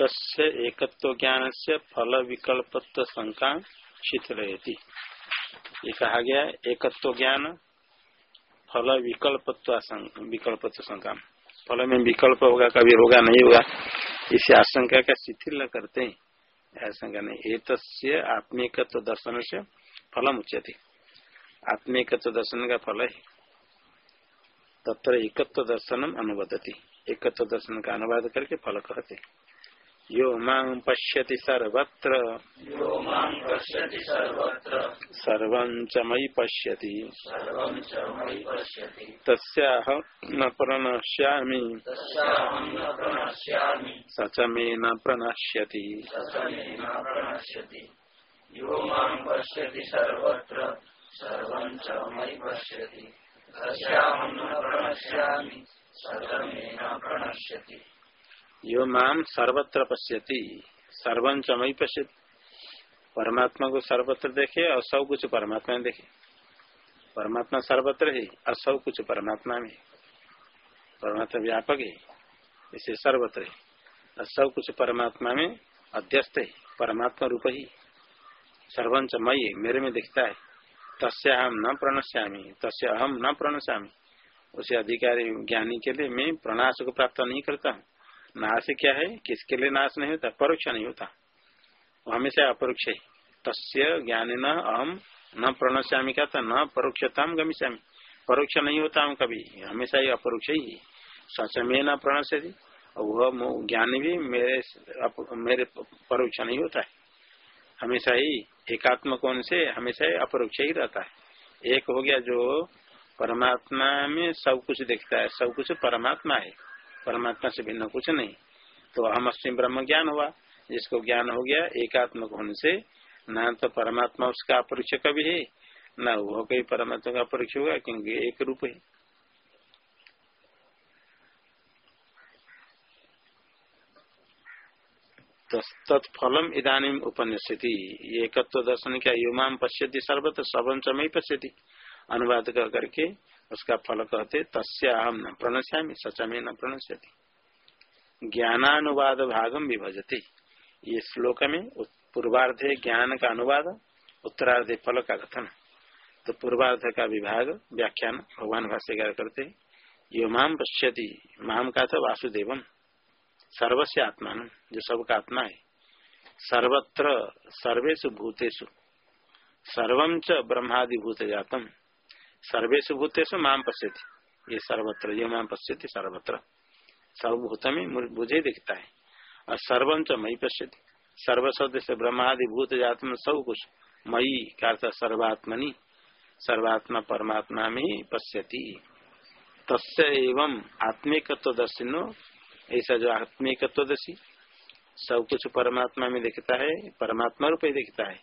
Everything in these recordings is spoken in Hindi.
तस्य एकत्व ज्ञान से फल विकल्पत्व शंका शिथिल ये कहा गया एकत्व ज्ञान फल विकल्पत्व विकल्पत्व शंका फल में विकल्प होगा, कभी होगा, नहीं होगा, इसे आशंका का शिथिल करते हैं। आशंका नहीं एक आत्मिकत्व दर्शन से फलम उच्यते आत्मिकत्व दर्शन का फल है। तत्र एकत्व दर्शनम अनुबदती एकत्व दर्शन का अनुवाद करके फल कहते। यो मांग पश्यति सर्वत्र। यो माँ पश्यति सर्वत्र। सर्वं च मयि पश्यति। सर्वं च मयि पश्यति। तस्याहं न प्रणश्यामि। स च मे न प्रणश्यति। यो माँ पश्यति सर्वत्र। सर्वं च मयि पश्यति। यो माम सर्वत्र पश्यति। सर्वं च मयि पश्यति। परमात्मा को सर्वत्र देखे और सब कुछ परमात्मा देखे। परमात्मा सर्वत्र है और सब कुछ परमात्मा में परमात्मा व्यापक है, इसे सर्वत्र है। और सब कुछ परमात्मा में अध्यस्त है। परमात्मा रूप ही। सर्वंच मई मेरे में दिखता है। तस्य हम न प्रणश्यामी तस्य अहम न प्रणश्यामी। उसे अधिकारी ज्ञानी के लिए मैं प्रणाश को प्राप्त नहीं करता हूँ। नाश क्या है? किसके लिए नाश नहीं होता? परोक्ष नहीं होता। हमेशा अपरोक्ष है। तस्य ज्ञान न अहम न प्रणश्यामी का था न, परोक्षता गमिष्यामी। परोक्ष नहीं होता हूँ कभी। हमेशा ही अपरोक्ष ही। सच में न प्रणश्यति। और वह ज्ञानी भी मेरे मेरे परोक्ष नहीं होता है। हमेशा ही एकात्म कौन से, हमेशा ही अपरोक्ष ही रहता है। एक हो गया जो परमात्मा में सब कुछ देखता है, सब कुछ परमात्मा है। परमात्मा से भिन्न कुछ नहीं। तो हम अस्म ब्रह्म ज्ञान हुआ, जिसको ज्ञान हो गया एकात्मक होने से, न तो परमात्मा उसका अपरिक्ष कभी है, न वो कोई परमात्मा का अपरिक्ष होगा, क्योंकि एक रूप है। तत्फलम इधानीम उपन्यस्यति एकत्व दर्शन क्या युमाम पश्यति, सर्वत्र सबम चमय पश्यति। अनुवाद कर करके उसका फल कहते, तस्या हम न प्रणश्यामी सचमे न प्रणश्यति। ज्ञानानुवाद भागम विभजते। ये श्लोक में पूर्वार्धे ज्ञान का अनुवाद, उत्तरार्धे फल का कथन। तो पूर्वार्ध का विभाग, व्याख्यान, भगवान भाष्यकार करते यो पश्यति माम का था वासुदेवम। सर्वस्य आत्मान, जो सबका आत्मा है। सर्वत्र सर्वेशु भूतेषु सर्वम च ब्रह्मादि भूत जातम सर्वेशु भूतेषु माम पश्यति। ये सर्वत्र, ये माम पश्यति सर्वत्र। सर्वभूत में मुझे दिखता है। और सर्वम च मई पश्यति। सर्व शब्द से ब्रह्मादि भूत जात में सब कुछ मई का सर्वात्मनि, सर्वात्मा परमात्मा में पश्यति। तस्य एवं आत्मिकत्व दर्शिनो ऐसा जो आत्मिक आत्मिकत्वदर्शी सब कुछ परमात्मा में दिखता है, परमात्मा रूप ही दिखता है।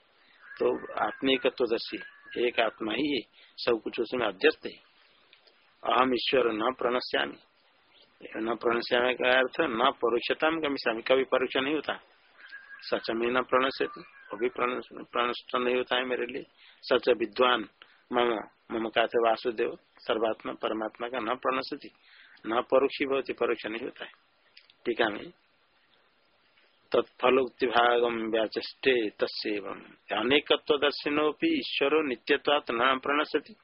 तो आत्मिक आत्मिकत्वदर्शी एक आत्मा ही सब कुछ उसमें अध्यस्त है। अहम ईश्वर न प्रणस्यामी न प्रणश्यामी का अर्थ न परोक्षता गमिष्यामी। कभी परोक्ष नहीं होता। सच में न प्रणश्यति वो भी प्रणष्ट नहीं होता है मेरे लिए। सच विद्वान, मम मम का वासुदेव, सर्वात्मा, परमात्मा का न प्रणश्यति, न परोक्षी भवती, परोक्ष नहीं होता है। टीका में तत्फलोक्ति भागम व्याचे तस्व अनेकत्व दर्शिनोपि ईश्वरो नित्यत्वात् न प्रणश्यति।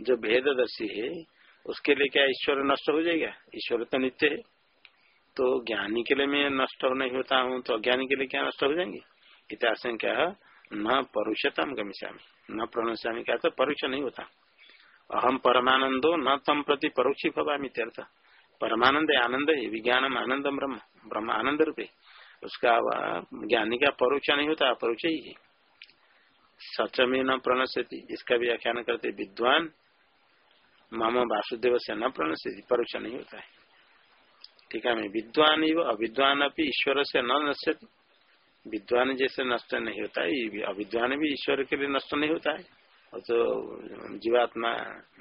जो भेददर्शी है, उसके लिए क्या ईश्वर नष्ट हो जाएगा? ईश्वर तो नित्य है। तो ज्ञानी के लिए मैं नष्ट नहीं होता हूँ तो अज्ञानी के लिए क्या नष्ट हो जाएँगे? इतिहास क्या है, न परुषतम गमिष्यामी। न प्रणश्यामी, क्या तो परोक्ष नहीं होता। अहम परमानंदो न तम प्रति परोक्षी भवामी त्यर्थ परमानंद है, आनंद है, विज्ञानम आनंद ब्रह्म ब्रह्म आनंद रूपे। उसका ज्ञानी का परोक्ष नहीं होता, अपरोक्ष ही है। सच में न प्रणश्यति इसका भी व्याख्यान करते, विद्वान, मम वासुदेव से न प्रणश्यति, परोक्ष नहीं होता है। ठीक है विद्वान अविद्वान अभी ईश्वर से न नश्यति। विद्वान जैसे नष्ट नहीं होता है अविद्वान भी ईश्वर के लिए नष्ट नहीं होता है। और तो जीवात्मा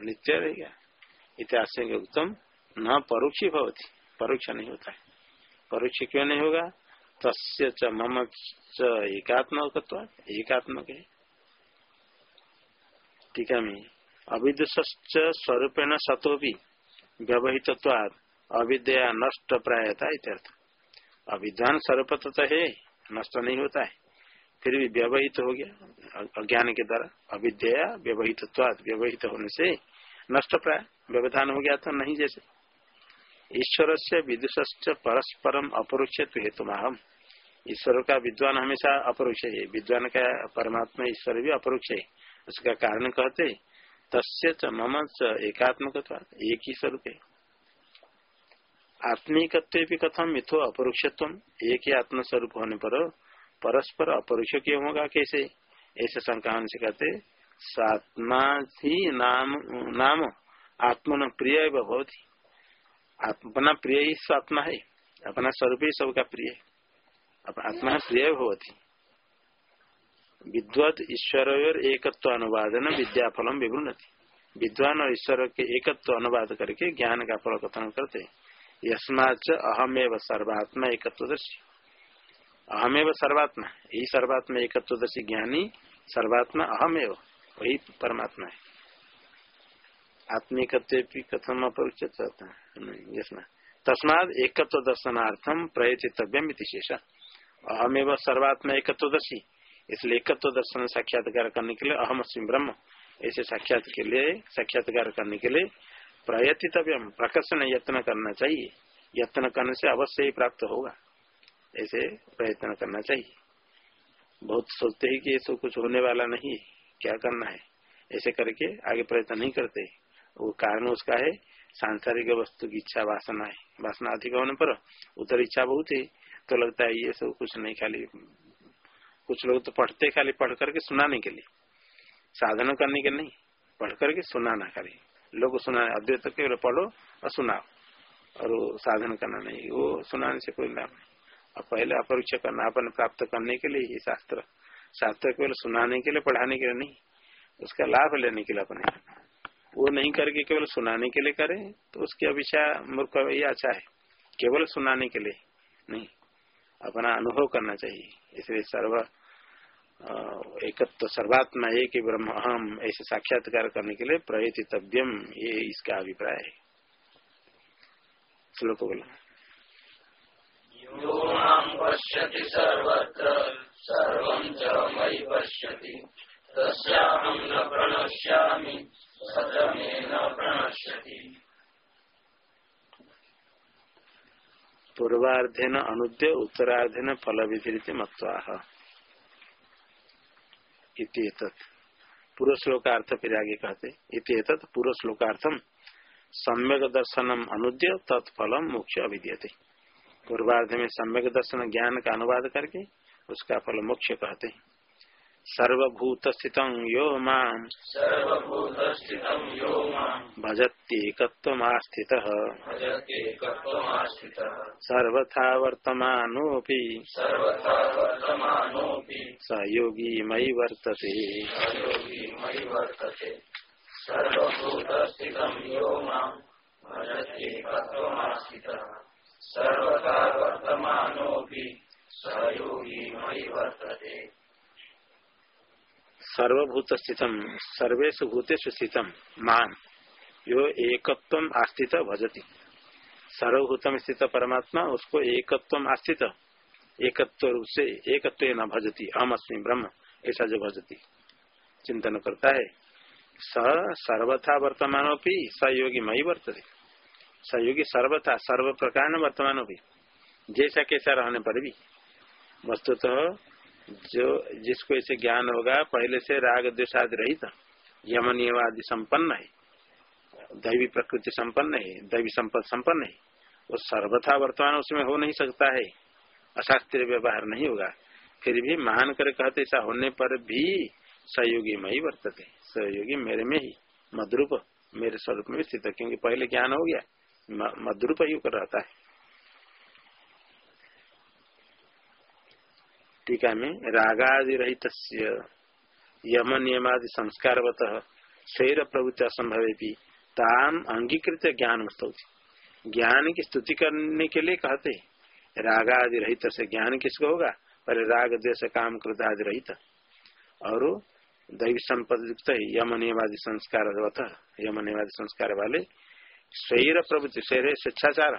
नित्य रहेगा। इतिहास उत्तम। न परोक्षी भवती, परोक्ष नहीं होता है। परोक्ष क्यों नहीं होगा? तस्य च मम च एकात्मक एकात्मक है। टीका में। अविदुष स्वरूपेण सतो भी व्यवहित अविद्या नष्ट प्रायता इत्यर्थ। अविद्वान सर्वपत है, नष्ट नहीं होता है। फिर भी व्यवहित हो गया, अज्ञान के द्वारा। अविद्या व्यवहित व्यवहित होने से नष्ट प्राय, व्यवधान हो गया तो नहीं जैसे। ईश्वर से विदुष परस्परम अपरोक्ष हेतु हम ईश्वर का विद्वान हमेशा अपरोक्ष है विद्वान का परमात्मा ईश्वर भी अपरोक्ष है उसका कारण कहते, तस्य च मम च एकात्मक एक ही स्वरूप। है आत्मिकत्व भी कथम मिथो अपरोक्षत्व एक ही आत्म स्वरूप होने पर परस्पर अपरोक्ष क्यों होगा कैसे? ऐसे शंका से कहते सात्मा ही नाम नाम आत्मन प्रिय बहुत अपना प्रिय ही आत्मा है। अपना स्वरूप ही सबका प्रिय है। आत्मा प्रिय भवती विद्वत ईश्वर और एकत्व अनुवादन विद्याफलम विवृणति। विद्वान और ईश्वर के एकत्व अनुवाद करके ज्ञान का फल कथन करते यस्माच अहमेव सर्वात्मा एकत्वदर्शी। अहमेव सर्वात्मा। यही सर्वात्मा एकत्वदर्शी ज्ञानी सर्वात्मा अहमेव। वही परमात्मा है। आत्मिक कथम अपरिचित तस्माद एकत्व दर्शनार्थम प्रयतितव्यम शेष। अहमेव सर्वात्मा एकत्वदर्शी इसलिए एकत्व दर्शन साक्षात्कार करने के लिए अहम सिंह ब्रह्म। ऐसे साक्षात के लिए, साक्षात्कार करने के लिए प्रयतितव्यम। प्रकर्षण यत्न करना चाहिए। यत्न करने से अवश्य ही प्राप्त होगा। ऐसे प्रयत्न करना चाहिए। बहुत सोचते ही कि ये कुछ होने वाला नहीं क्या करना है? ऐसे करके आगे प्रयत्न नहीं करते। वो कारण उसका है, सांसारिक वस्तु की इच्छा वासना है। वासना अधिक होने पर उधर इच्छा बहुत है तो लगता है ये सब कुछ नहीं खाली, कुछ लोग तो पढ़ते खाली पढ़ करके सुनाने के लिए। साधन करने के नहीं पढ़ करके सुनाना खाली। लोग सुना अद्वैत केवल पढ़ो और सुनाओ। और वो साधन करना नहीं, वो सुनाने से कोई लाभ नहीं। और पहले अपरीक्षा करना अपन प्राप्त करने के लिए ही शास्त्र। शास्त्र केवल सुनाने के लिए, पढ़ाने के लिए नहीं, उसका लाभ लेने के लिए अपने। वो नहीं करके केवल सुनाने के लिए करे तो उसकी अभिषा मूर्ख ये अच्छा है। केवल सुनाने के लिए नहीं, अपना अनुभव करना चाहिए। इसलिए सर्व एकत्व सर्वात्मा एक ब्रह्म, अहम, ऐसे साक्षात्कार करने के लिए प्रयतितव्यम, ये इसका अभिप्राय है। श्लोक बोला। सर्वं च मयि पश्यति, तस्याहं न प्रणश्यामि। सतमे न प्रणश्यति अनुद्य, उत्तरार्धेन फल विधि मत्वाह पूर्व श्लोकार्थ फिर आगे कहते, इत पूर्व श्लोकार्थम सम्यक दर्शनम अनुद्य तत्फलम मोक्ष अभिद्यते पूर्वार्ध में सम्यक दर्शन ज्ञान का अनुवाद करके उसका फल मोक्ष कहते। हैं सर्वभूत स्थित यो माम। भजत्येकत्वमास्थित। सर्वथा वर्तमानोऽपि स योगी मयि वर्तते। सर्वथा वर्तमानोऽपि स योगी मयि वर्तते। सर्वभूत स्थितम सर्वेश भूतेषु स्थितम मान यो एकत्व आस्थित भजती। सर्वभूतम स्थित परमात्मा, उसको एकत्व आस्थित। एकत्व रूप से एकत्व न भजती, अहम अस्मी ब्रह्म, ऐसा जो भजती। चिंतन करता है। स सर्वथा वर्तमान भी सहयोगी मई वर्तते सहयोगी सर्वथा सर्व प्रकार वर्तमान भी जैसा कैसा रहने पर भी। वस्तुतः जो जिसको ऐसे ज्ञान होगा, पहले से राग द्वेषादि रहित यमनियवादि संपन्न है। दैवी प्रकृति संपन्न है, दैवी संपद संपन्न है। वो सर्वथा वर्तमान उसमें हो नहीं सकता है। अशास्त्रीय व्यवहार नहीं होगा। फिर भी मान कर कहते, ऐसा होने पर भी सहयोगी में ही वर्तते। सहयोगी मेरे में ही मधुरूप मेरे स्वरूप में स्थित है। क्योंकि पहले ज्ञान हो गया मधुरूप ही रहता है। टीका में रागादि रहित यम नियमादि संस्कारवत शरीर प्रवृत्ति असंभव ताम अंगीकृत ज्ञान ज्ञान की स्तुति करने के लिए कहते रागादि रहित से ज्ञान किसको होगा? पर राग देश काम कृत आदि रहित और दैव संपद युक्त यम नियमादि संस्कार यम नियमादि संस्कार वाले शरीर प्रवृत्ति शरीर स्वेच्छाचार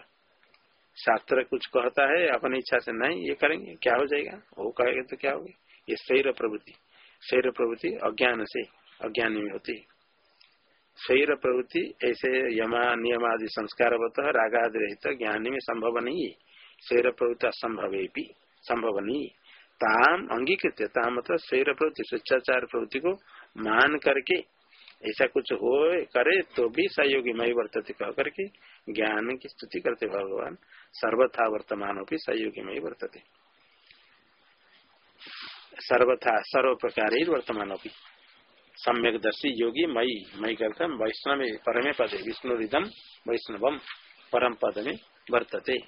शास्त्र कुछ कहता है, अपनी इच्छा से नहीं, ये करेंगे, क्या हो जाएगा? वो कहेगा तो क्या होगी? ये शरीर प्रवृत्ति। शरीर प्रवृत्ति अज्ञान से, अज्ञान में होती शरीर प्रवृत्ति, ऐसे यमा नियम आदि संस्कार रागादि रहित, ज्ञानी में संभव नहीं है। शरीर प्रवृत्ति असंभव संभव नहीं ताम अंगीकृत ताम मतलब शरीर प्रवृत्ति, स्वेच्छाचार प्रवृत्ति को मान करके, ऐसा कुछ हो, करे तो भी सहयोगी मई वर्तते, कह करके ज्ञान की स्तुति करते भगवान सर्वथा वर्तमान भी सहयोगी मई वर्तते। सर्वथा सर्व प्रकार ही वर्तमान भी सम्यक दर्शी योगी मई मई करता वैष्णव, परमे पदे विष्णु रिदम वैष्णवम परम पद में वर्तते।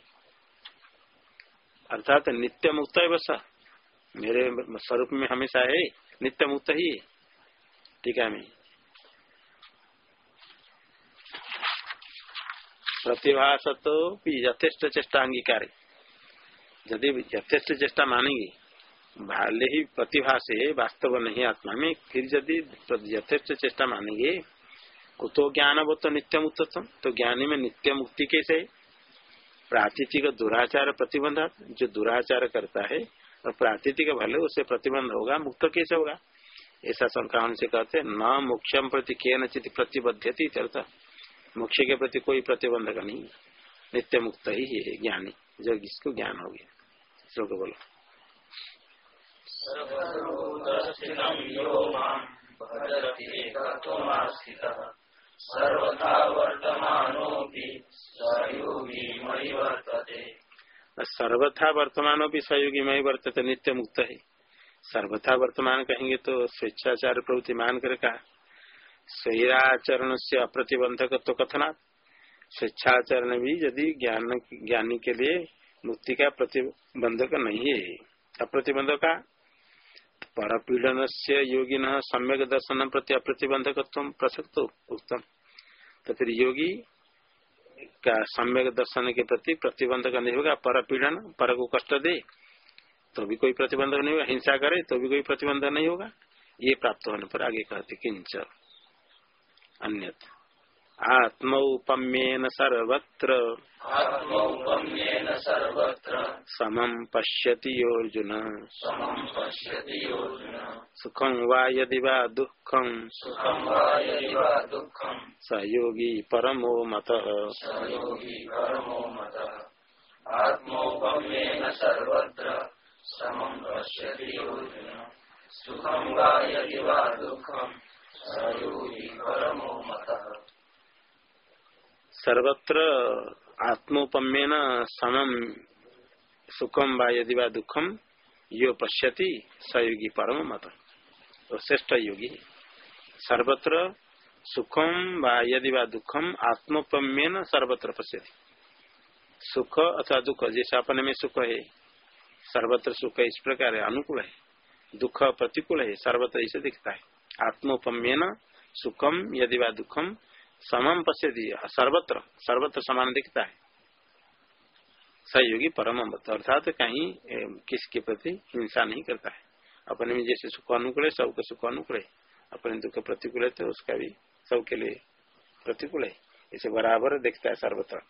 अर्थात नित्य मुक्त है बस मेरे स्वरूप में हमेशा है नित्य मुक्त ही। टीका में। प्रतिभास तो यथेष्ट चेष्टा अंगीकार यदि यथेष्ट चेष्टा मानेंगे भाले ही प्रतिभा से वास्तव नहीं आत्मा में फिर यदि यथेष्ट चेष्टा मानेंगे तो ज्ञान वो तो नित्य मुक्त तो ज्ञानी में नित्य मुक्ति कैसे प्रातिथिक दुराचार प्रतिबंध जो दुराचार करता है और प्रातिथिक भले उससे प्रतिबंध होगा मुक्त कैसे होगा ऐसा शंका से कहते न मोक्षम प्रति के नचित प्रतिबद्ध मोक्ष के प्रति कोई प्रतिबंधक नहीं नित्य मुक्त ही है ज्ञानी। जो जिसको ज्ञान हो गया। श्लोक बोलो। सर्वथा वर्तमान भी सहयोगी मई वर्तते नित्य मुक्त है। सर्वथा वर्तमान कहेंगे तो स्वेच्छाचार प्रवृत्ति मान कर कहा। स्वैराचरण से अप्रतिबंधक तो कथना स्वेच्छाचरण भी यदि ज्ञान, ज्ञानी के लिए मुक्ति का प्रतिबंधक नहीं है। अप्रतिबंधक? का परपीड़न से योगी न सम्यक दर्शन प्रति अप्रतिबंधक प्रसक्त। उत्तम। तो फिर योगी का सम्यक दर्शन के प्रति प्रतिबंधक नहीं होगा। परपीड़न, पर को कष्ट दे तो भी कोई प्रतिबंधक नहीं होगा। हिंसा करे तो भी कोई प्रतिबंधक नहीं होगा। ये प्राप्त होने पर आगे कहते किंच अन्यथा आत्मौपम्येन सर्वत्र। आत्मौपम्येन सर्वत्र। समं पश्यति योऽर्जुन। समं पश्यति योऽर्जुन। सुखं वा यदि वा दुःखं। सुखं वा यदि वा दुःखं। स योगी परमो मतः। स योगी परमो मतः। आत्मौपम्येन सर्वत्र। समं पश्यति योऽर्जुन। सुखं वा यदि वा दुःखं। सर्वत्र आत्मोपम्यन समम सुखम व यदि वा दुखम यो पश्यति सयोगी परम मत तो श्रेष्ठ योगी। सर्वत्र सुखम व यदि वा दुखम आत्मोपम्यन सर्वत्र पश्यति। सुख अथवा दुख, जैसे अपने में सुख है, सर्वत्र सुख इस प्रकार है, अनुकूल है। दुख प्रतिकूल है, सर्वत्र इसे दिखता है। आत्मोपम्यन सुखम यदि दुखम समम पश्यति। सर्वत्र सर्वत्र समान दिखता है। सहयोगी परम अर्थात तो कहीं किसके प्रति हिंसा नहीं करता है। अपने में जैसे सुख अनुकूल है, सबको सुख अनुकूल है। अपने दुख प्रतिकूल है तो उसका भी सबके लिए प्रतिकूल है। इसे बराबर देखता है सर्वत्र।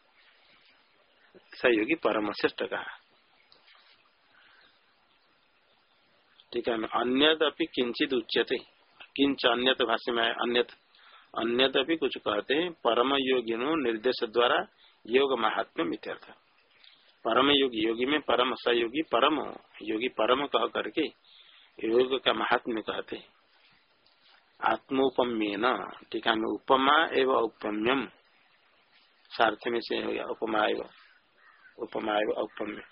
सहयोगी परम श्रेष्ठ कहा। ठीक है अन्य किंचित उच्यते। किंच अन्यत भाष्य में अन्यत अन्यत भी कुछ कहते हैं परम योगी निर्देश द्वारा योग महात्म्य मित्यर्थ परम योगी योगी में परम सहयोगी परम योगी, परम कह करके योग का महात्म्य कहते आत्मोपम्य न टीका में उपमा एवं उपम्यम सार्थ में से हो गया, उपमा एवं उपमा एवं औपम्य।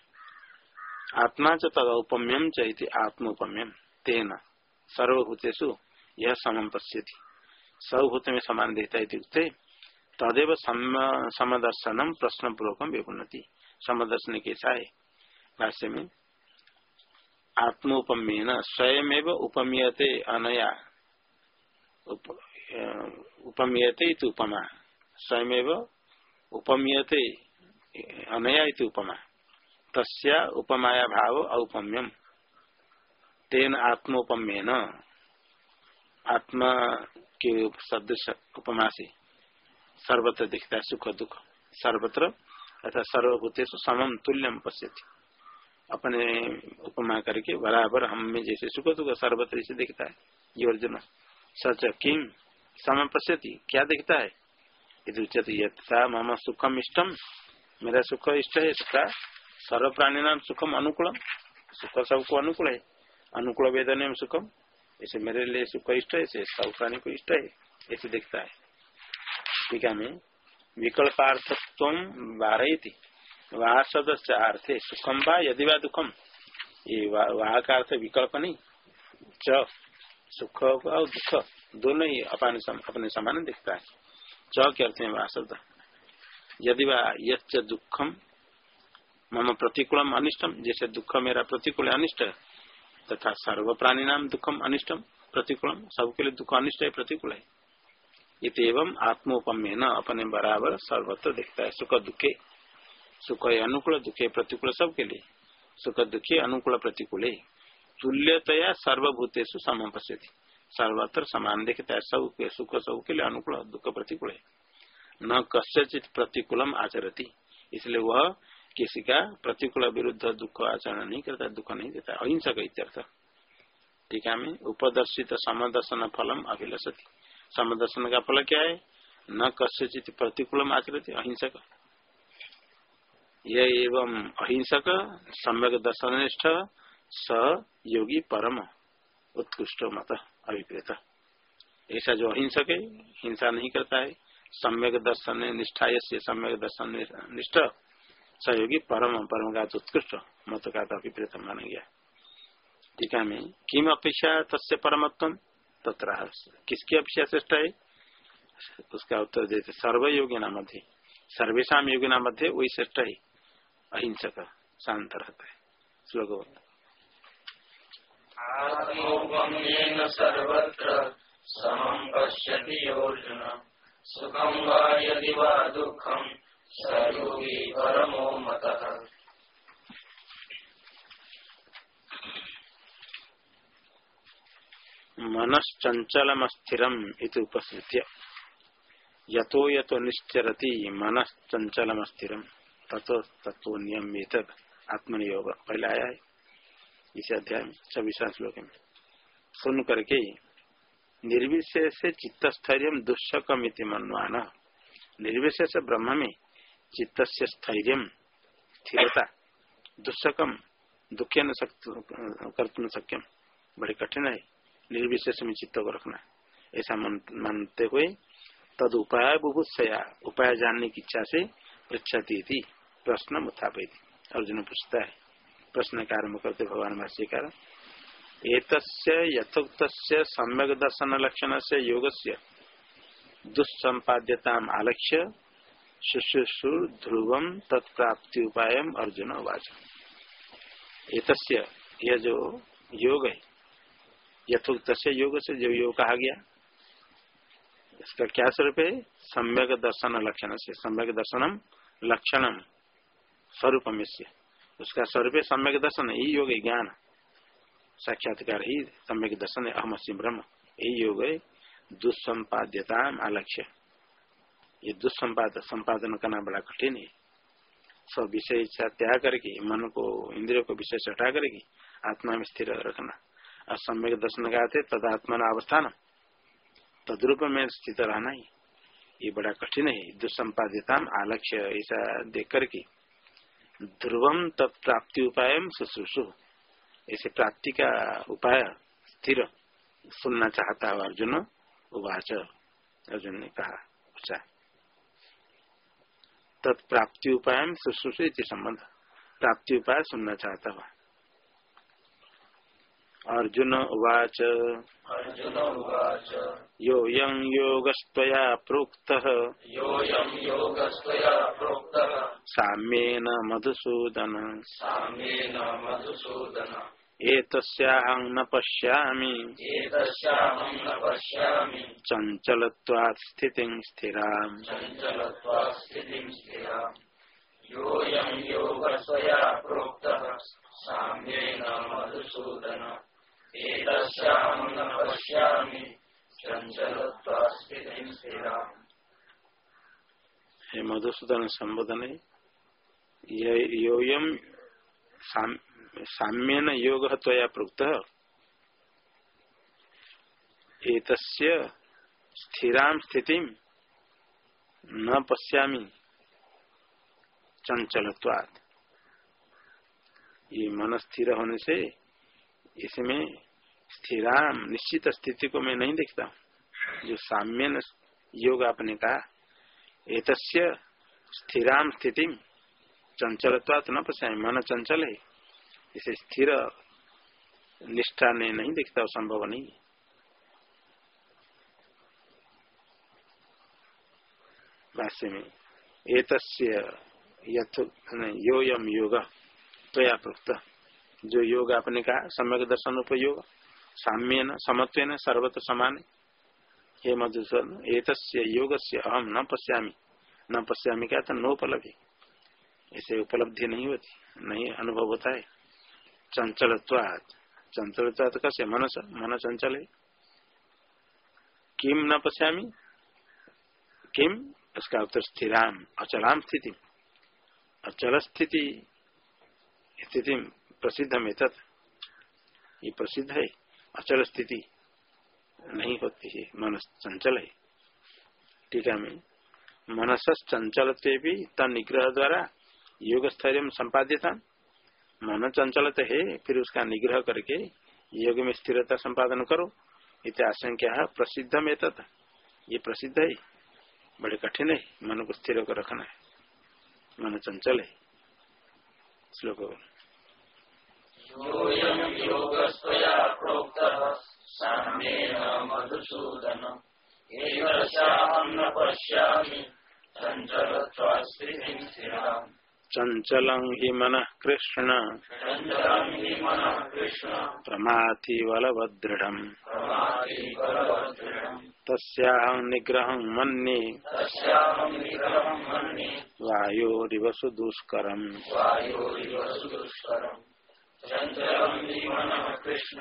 आत्मा च तद औपम्यम चाहिए आत्मोपम्यम, तेना, सर्वभूतेषु यह समम पश्यति। सौभूत में समान देता है तदेव समदर्शनम प्रश्न पूर्वकम विपुन्नति समदर्शन कैसा है? भाष्य में आत्मोपम्य स्वयं उपमीयते अनया। उप, उपमीयते उपमा। स्वयं उपमीयते अनया उपमा। तस्या उपमाया भाव औपम्यम। तेन आत्मोपम्यन। आत्मा के शब्द उपमा से सर्वत्र दिखता है सुख दुख। सर्वत्र अर्थात सर्वभूतेश समम तुल्यम पश्यति। अपने उपमा करके बराबर हम में जैसे सुख दुख सर्वत्र से दिखता है। ये अर्जुन सच किम समय पश्यति। क्या दिखता है? यथा मम सुखम इष्टम। मेरा सुख इष्ट है इसका सर्व प्राणी नाम सुखम अनुकूल सुख सबको अनुकूल है। अनुकूल वेदन सुखम। ऐसे मेरे लिए सुख इष्ट है सब प्राणी को इष्ट है, ऐसे देखता है। ठीक है, मैं विकल्पार्थत्व बारह थी वाह सदस्य अर्थे सुखम बा यदि वा दुखम ये वाह का अर्थ विकल्प नहीं। च सुख और दुख, दोनों ही अपने अपने समान दिखता है। च के अर्थ में वाह शब्द यदि वा यच्च मम प्रतिकूलम अनिष्टम, जैसे दुख मेरा प्रतिकूल अनिष्ट है तथा सर्व प्राणी नाम दुखम अनिष्टम, प्रतिकूलम, सबके लिए दुख अनिष्ट है, प्रतिकूल है। एवं आत्मोपम्य न अपने बराबर सर्वत्र दिखता है, सुख दुखे। सुख अनुकूल, दुखे प्रतिकूल सबके लिए। सुख दुखे अनुकूल, प्रतिकूल तुल्यतया सर्वभूतेषु सम सर्वत्र समान दिखता है सब सुख सब के लिए अनुकूल, दुख प्रतिकूल है। न कस्यचित प्रतिकूलम आचरती। इसलिए वह किसी का प्रतिकूल विरुद्ध दुख आचरण नहीं करता, दुख नहीं देता, अहिंसक इत्यर्थ। ठीक है उपदर्शित समदर्शन फलम अभिलषति। समदर्शन का फल क्या है? न कस्यचित प्रतिकूल आचरती, अहिंसक। यह एवं अहिंसक, सम्यक दर्शनिष्ठ स योगी परम, उत्कृष्ट मत, अभिप्रेत। ऐसा जो अहिंसक है, हिंसा नहीं करता है। सम्यक दर्शन निष्ठा से सम्यक दर्शन निष्ठ सहयोगी परम परम का उत्कृष्ट मत का तो अभिप्रेत माना गया टीका में किम अपेक्षा तस्य परमत्व? तथा किसकी अपेक्षा श्रेष्ठ है? उसका उत्तर देते सर्वयोगी नाम मध्य सर्वेशा योगी नाम मध्य वही श्रेष्ठ है। अहिंसक, शांत रहता है। श्लोक सर्वत्र सुखम वा यदि वा मनश्चंचलम स्थिरम उपसृत्य। यतो यतो तत्व नियमित आत्मनियोग। पहले आया है। इस अध्याय में श्लोक में। सुन करके निर्विशेष चित्त स्थैर्य दुष्कम मनवान। निर्विशेष ब्रह्म में चित्त से स्थैर्य, स्थिरता दुस्सकम दुखे न कर्तुम सक्यम बड़े कठिन है, निर्विशेष में चित्त को रखना ऐसा मानते हुए तद उपाय बुभुत्सया उपाय जानने की इच्छा से पृछती थी। प्रश्न उत्थापित अर्जुन पूछता है, प्रश्न का आरंभ करते भगवान भाष्यकार एक यथोक्त सम्यक दर्शन लक्षण से योग से दुस्संपाद्यता आलक्ष्य शुश्रूषुर ध्रुवम तत्प्राप्ति उपाय अर्जुन उवाच। यह जो योग है यथोक्त योग से जो योग कहा गया, इसका क्या स्वरूप है? सम्यक दर्शन लक्षण से। सम्यक दर्शनम लक्षणम स्वरूपम उसका स्वरूप है सम्यक दर्शन, यही योग है, ज्ञान। साक्षात्कार ही सम्यक दर्शन है अहम ब्रह्म। यही योग है दुस्संपाद्यता आलक्ष्य ये दुष्संपाद संपादन करना बड़ा कठिन है। सब विषय इच्छा त्याग करके, मन को, इंद्रियों को विषय से हटा करके, आत्मा में स्थिर रखना। और सम्यक दर्शन का थे तदात्मा अवस्थान। तद्रूप में स्थित रहना ही। ये बड़ा कठिन है। दुष्संपादिता आलक्ष्य, ऐसा देख करके। ध्रुवम तत्प्राप्ति उपाय शुश्रूषु। ऐसे प्राप्ति का उपाय स्थिर। सुनना चाहता है अर्जुन, उवाच। अर्जुन ने कहा अच्छा तत्प्राप्ति उपाय शुश्रूषित संबंध प्राप्ति उपाय सुनना चाहता हुआ अर्जुन उवाच। अर्जुन उवाच। योऽयं योगस्त्वया प्रोक्तः। योऽयं योगस्त्वया प्रोक्तः। साम्येन मधुसूदन। साम्येन मधुसूदन। एतस्याहं न पश्यामि। एतस्याहं न पश्यामि। चञ्चलत्वात् स्थितिं स्थिराम्। मधुसूदन। संबोधन योयम साम्यन योग तया प्रोक्त। एक स्थिरा स्थिति न पश्यामी। चंचलत्वाद ये मन स्थिर होने से इसमें स्थिराम निश्चित स्थिति को मैं नहीं देखता। हूँ जो साम्य योग आपने कहा एक स्थिराम स्थिति चंचलत्वात न पश्यामी। मन चंचल है। इसे स्थिर निष्ठा ने नहीं देखता संभव नहीं भाष्य में एक यो यम योग त्वया प्रोक्त जो योग आपने कहा, सम्यक दर्शन उपयोग साम्य न समत्व न सर्वत्र समान हे। मधुसूदन एक योग से अहम न पश्यामी। न पश्यामी क्या था नोपलब्धि ऐसे उपलब्धि नहीं होती, नहीं अनुभव होता है। चंचलत्वाद चंचलत्वाद कैसे? मन मन चंचल है किम न पश्यामी? किम उसका उत्तर स्थिराम अचलाम स्थिति अचल स्थिति स्थिति प्रसिद्ध में तत् प्रसिद्ध है अचल स्थिति नहीं होती है मन चंचल है टीका में मनस चंचल भी निग्रह द्वारा योग स्थैर्य संपाद्यता मन चंचल तो है, फिर उसका निग्रह करके योग में स्थिरता संपादन करो। इतना है प्रसिद्ध में तत् ये प्रसिद्ध है। बड़े कठिन है। मन को स्थिर कर रखना है। मन चंचल है। श्लोक मधुसूदन चंचल हि मन कृष्ण। प्रमाथि बलभदृढ़ तस्याहं निग्रहं मन्ये। वायोरिव सुदुष्करम् कृष्ण।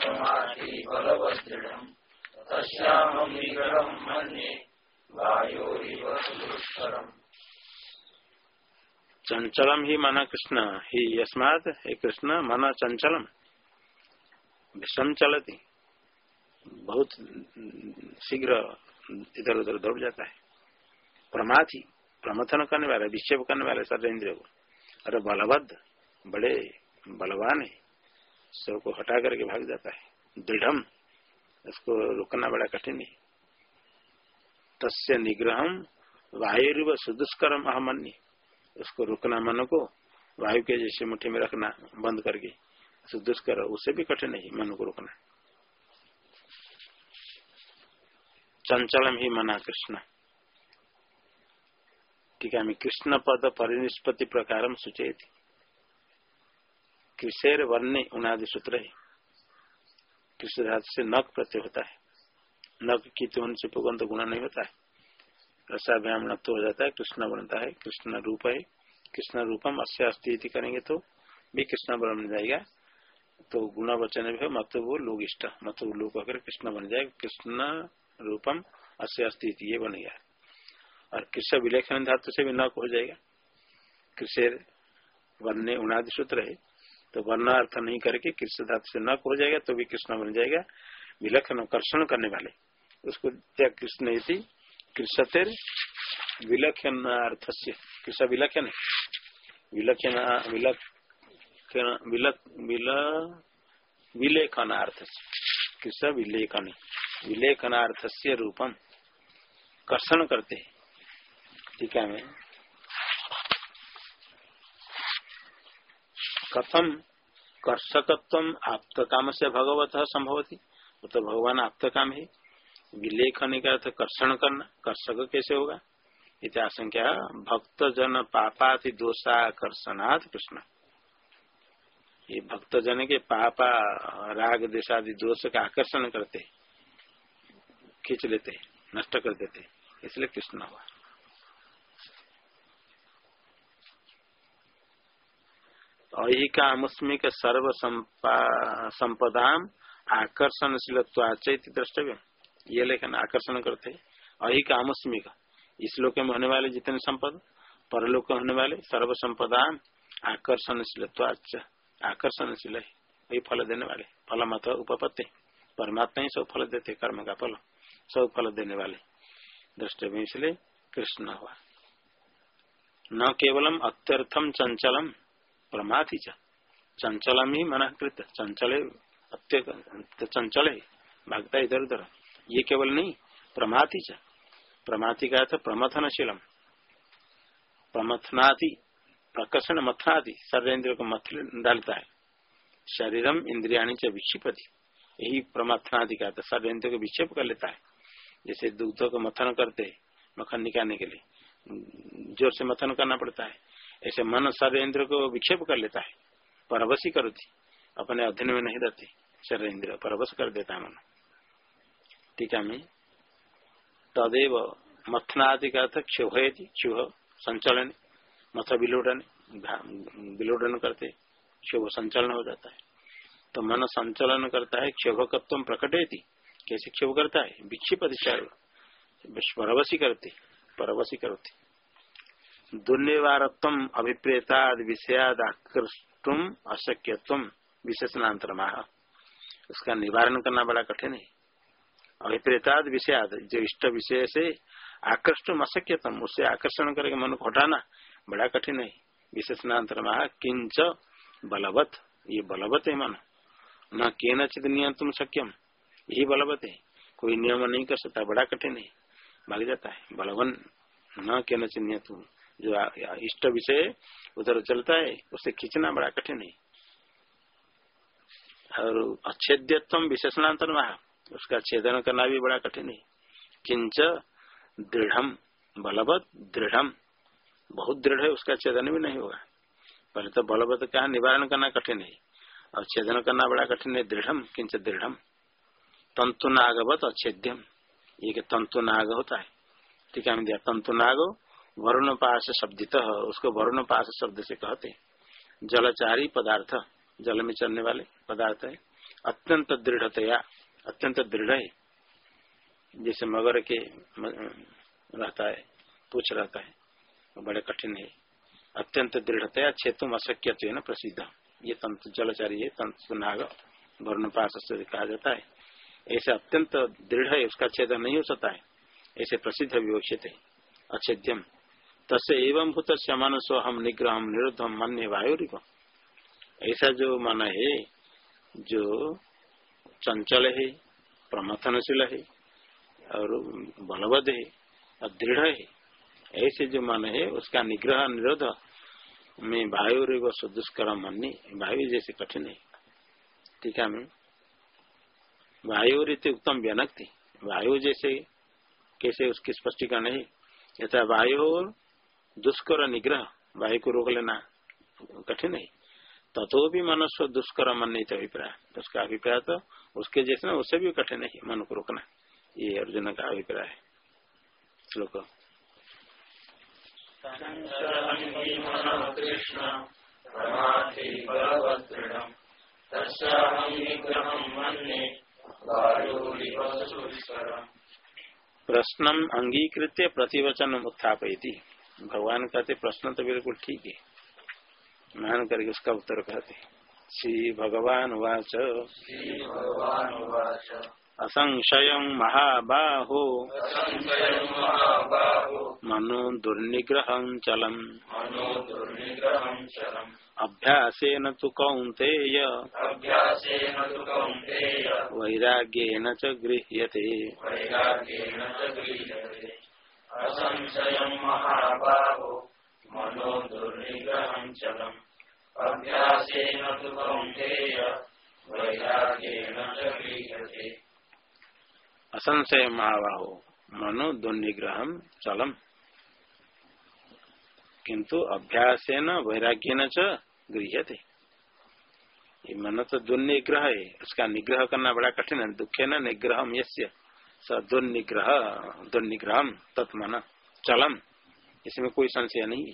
प्रमाथि बलभदृढ़ तस्याहं निग्रहं मन्ये वायोरिव सुदुष्करम् चंचलम ही मन कृष्ण। ही यस्मात हे कृष्ण मन चंचलम विषम चलती। बहुत शीघ्र इधर उधर दौड़ जाता है। प्रमाथी, प्रमथन करने वाले, विक्षेप करने वाले सर्वेन्द्र को। अरे बलबद्ध, बड़े बलवान है। सबको हटा करके भाग जाता है। दृढ़ इसको रोकना बड़ा कठिन है। तस्य निग्रह वायुर्व सुदुष्करम अहमन्य। उसको रुकना मन को, वायु के जैसे मुठ्ठी में रखना बंद करके दुष्कर उसे भी कठिन नहीं, मन को रोकना। चंचलम ही मना कृष्ण। ठीक है कृष्ण पद परिनिष्पत्ति प्रकार सूचित कृषेर वर्णे उनादि सूत्र है। कृष्ण से नक प्रत्यय होता है। नक की तो उनसे पुगंत गुणा नहीं होता है। रसाभ्याम तो हो जाता है, कृष्ण बनता है, कृष्ण रूप है, कृष्ण रूपम अस्य अस्थिति करेंगे तो भी कृष्ण बन जाएगा। तो गुण वचन भी मत वो लोग इष्ट, मत वो लोग अगर कृष्ण बन जाएगा कृष्ण रूपम अस्य अस्थिति ये बनेगा और कृष्ण विलेखन धातु से भी न हो जाएगा। कृष्ण वर्ण उनादि सूत्र है तो वर्ण अर्थ नहीं करके कृष्ण धातु से न हो जाएगा तो भी कृष्ण बन जाएगा। विलक्षण कर्षण करने वाले, उसको त्याग कृष्ण कृषतेर विलक्षण अर्थ से कृष विलक्षण विलक्षण विलक्षण विलेखन अर्थ कृष विलेखन विलेखनार्थ से रूपम कर्षण करते ठीक है, मैं कथम कर्षकत्व आप्त काम से भगवत संभवती। वो तो भगवान आप्त काम है। विलेखन का अर्थ कर्षण करना, कर्षक कैसे होगा? आशंका भक्त जन पापाति दोषाकर्षणाथ कृष्ण। ये भक्त जन के पापा राग देशादि दोष का आकर्षण करते, खींच लेते, नष्ट कर देते, इसलिए कृष्ण हुआ। अहिकामुस्मिक सर्व संपदा आकर्षणशील द्रष्टव्य ये लेखन आकर्षण करते अहि का। आमुस्मिक इस लोक में होने वाले जितने संपद, परलोक होने वाले सर्व संपदा आकर्षणशील आकर्षणशील है। वही फल देने वाले। फल मत उपपत्ति। परमात्मा ही सब फल देते, कर्म का फल। सब फल देने वाले। दृष्टि इसलिए कृष्ण हुआ। न केवलम अत्यर्थम चंचलम प्रमाथि चंचलम ही मना कृत चंचल चंचल। है भागता इधर उधर ये केवल नहीं प्रमाथि च। प्रमाथि का अर्थ प्रमथनशीलम। प्रमथनादि, प्रकर्षण मथनादि सर्वेन्द्र को मथ डालता है। शरीरम इंद्रिया च विक्षिपति। यही प्रमथनादि का अर्थ सर्वेन्द्र को विक्षेप कर लेता है। जैसे दुग्ध को मथन करते मक्खन निकालने के लिए। ज़ोर से मथन करना पड़ता है। ऐसे मन सर्वेन्द्र को विक्षेप कर लेता है। परवशी करती। अपने अध्ययन में नहीं रहती। शरीर इंद्र परवश कर देता है मन। टीका में तदेव मथनादि का अर्थ क्षोभयती, क्षोभ संचलन, मथ विलोडन विलोडन करते, क्षोभ संचलन हो जाता है। तो मन संचलन करता है, क्षोभकत्व प्रकटेती कैसे क्षोभ करता है? विक्षिप परवशी करती परवशी करती। दुर्निवारत्व अभिप्रेता विषयाद आकृष्टुम अशक्यत्व विशेषणांतर उसका निवारण करना बड़ा कठिन है। अभिप्रेताद विषयाद, जो इष्ट विषय से आकृष्ट अशक्यतम उससे आकर्षण करके मन को हटाना बड़ा कठिन है। विशेषणांतर महा किंच बलवत, ये बलवत है मन। न के नियम नियंत्रण सक्यम यही बलवत है। कोई नियम नहीं कर सकता, बड़ा कठिन है। भाग जाता है। बलवन, न के नियंत्रण जो इष्ट विषय उधर चलता है, उसे खींचना बड़ा कठिन है। और अच्छेद्यत्व विशेषणांतर महा उसका छेदन करना भी बड़ा कठिन है। किंच दृढ़ बलवत दृढ़ बहुत दृढ़ है, उसका छेदन भी नहीं होगा पहले तो बलवत का निवारण करना कठिन है, और छेदन करना बड़ा कठिन है दृढ़ किंच दृढ़ तंतु नागवत अच्छेद्यम ये तंतु नाग होता है। ठीक है दिया तंतु नाग वरुण पास शब्दित, उसको वरुण पास शब्द से कहते जलचारी पदार्थ, जल में चलने वाले पदार्थ है। अत्यंत दृढ़तया अत्यंत दृढ़ है। जैसे मगर के रहता है, पूछ रहता है बड़े कठिन है। अत्यंत दृढ़तया छेतुम अशक्य तो प्रसिद्ध। ये तंत्र जलचारी है, तंत्र नाग वर्ण पास कहा जाता है। ऐसे अत्यंत दृढ़ है, उसका छेदन नहीं हो सकता है। ऐसे प्रसिद्ध विवक्षित है। अच्छेद्यम तस् एवं भूत समान सो हम निग्रह, निरुद्ध मन वायु ऐसा जो मन है, जो चंचल है, प्रमथनशील है, और बलवद है और दृढ़ है। ऐसे जो मन है, उसका निग्रह निरोध में वायु रे सुदुष्कर मन वायु जैसे कठिन है। टीका में वायु रीति उत्तम व्यनक्ति। वायु जैसे, कैसे उसकी स्पष्टीकरण है? यथा वायु दुष्कर निग्रह, वायु को रोक लेना कठिन है। तथो भी मनुष्य दुष्कर मन नहीं अभिप्राय। उसका अभिप्राय तो उसके जैसे ना उससे भी कठिन है मन को रोकना ये अर्जुन का अभिप्राय है। श्लोक। प्रश्न अंगीकृत प्रतिवचन उत्थापयती भगवान कहते प्रश्न तो बिल्कुल ठीक है। मान करके उसका उत्तर कहते श्री भगवान वाच। असंशय महाबाहो। मनो दुर्निग्रह चलम। अभ्यासेन तो कौंतेय वैराग्येन च गृह्यते। असंशय महाबाहो। मनो दुर्निग्रह चलम अभ्यासेन तो असंशय महाबाहो मनो दुर्निग्रह चलम किंतु अभ्यास न वैराग्य न गृह थे ये मन तो दुर्निग्रह है उसका निग्रह करना बड़ा कठिन है। दुखे न निग्रह यश्य स दुर्निग्रह दुर्निग्रह तत्मन। चलम। इसमें कोई संशय नहीं है।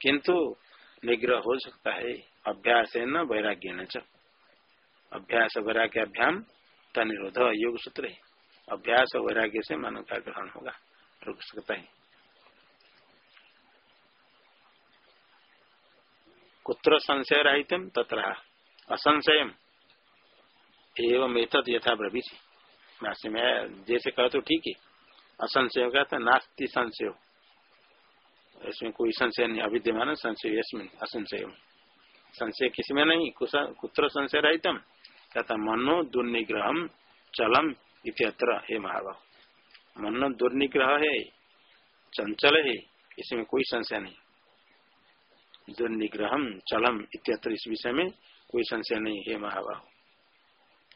किंतु निग्रह हो सकता है, अभ्यास है न वैराग्य न अभ्यास वैराग्य अभ्याम तनिरोध योग सूत्र है। अभ्यास और वैराग्य से मानव का ग्रहण होगा, रुक सकता है। कुत्र संशय रहित तथा असंशय एवं एतद यथा ब्रवीसी भाष्य में जैसे कहा तो ठीक है। असंशय का तो नास्ती संशय इसमें कोई संशय नहीं, अविद्यमान संशय असंशय। संशय किसी में नहीं कुत्र संशय रहितम कहता मनो दुर्निग्रह चलम इत्यत्र हे महाभाव मनो दुर्निग्रह है, चंचल है इसमें कोई संशय नहीं। दुर्निग्रह चलम इत्यत्र इस विषय में कोई संशय नहीं, है महाभाव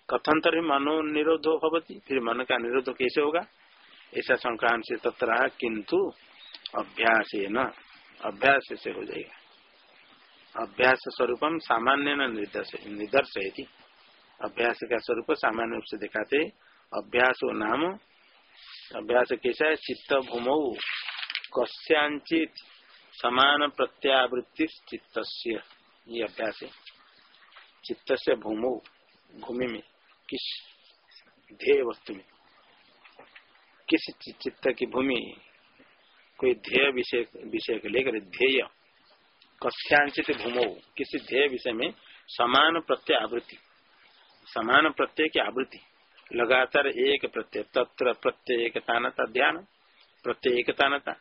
कथंतर मनो निरोधो भवती, फिर मन का निरोध कैसे होगा? ऐसा संक्रांत से तत्र किंतु अभ्यास न, अभ्यास से हो जाएगा। अभ्यास स्वरूपम सामान्य निर्दर्श निदर्श है अभ्यास का स्वरूप सामान्य रूप से दिखाते अभ्यास वो नाम, अभ्यास कैसा है? चित्त भूमौ, कस्यांचित समान प्रत्यावृत्ति चित्त ये अभ्यास है। चित्त से भूमौ, भूमि में, किस ध्येय वस्तु में, किस चित्त की भूमि कोई ध्येय विषय विषय को लेकर ध्येय, कस्यांचित भूमो, किसी ध्येय विषय में समान प्रत्यय आवृत्ति, समान प्रत्यय की आवृत्ति, लगातार एक प्रत्यय, तत्र प्रत्यय एकतानता ध्यान, प्रत्यय एकतानता,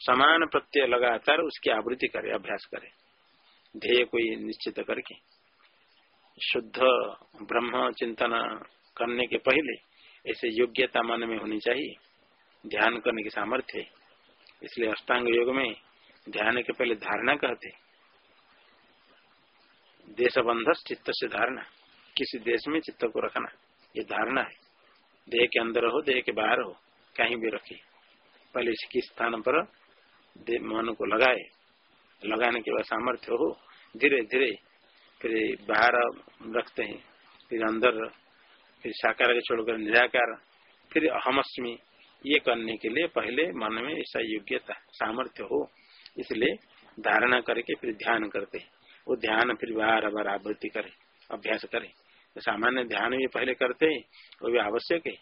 समान प्रत्यय लगातार उसकी आवृत्ति करे, अभ्यास करे, ध्येय कोई निश्चित करके, शुद्ध ब्रह्म चिंतन करने के पहले ऐसे योग्यता मन में होनी चाहिए, ध्यान करने की सामर्थ्य इसलिए अष्टांग योग में ध्यान के पहले धारणा कहते देश बंध चित्त से धारणा। किसी देश में चित्त को रखना, ये धारणा है। देह के अंदर हो, देह के बाहर हो, कहीं भी रखे। पहले किस स्थान पर मन को लगाए। लगाने के बाद सामर्थ्य हो, धीरे धीरे फिर बाहर रखते हैं। फिर अंदर, फिर साकार के छोड़कर निराकार, फिर अहमअस्मी ये करने के लिए पहले मन में ऐसा योग्यता, सामर्थ्य हो, इसलिए धारणा करके फिर ध्यान करते। वो ध्यान फिर बार बार आवृत्ति करे, अभ्यास करे। तो सामान्य ध्यान भी पहले करते, वो भी आवश्यक है।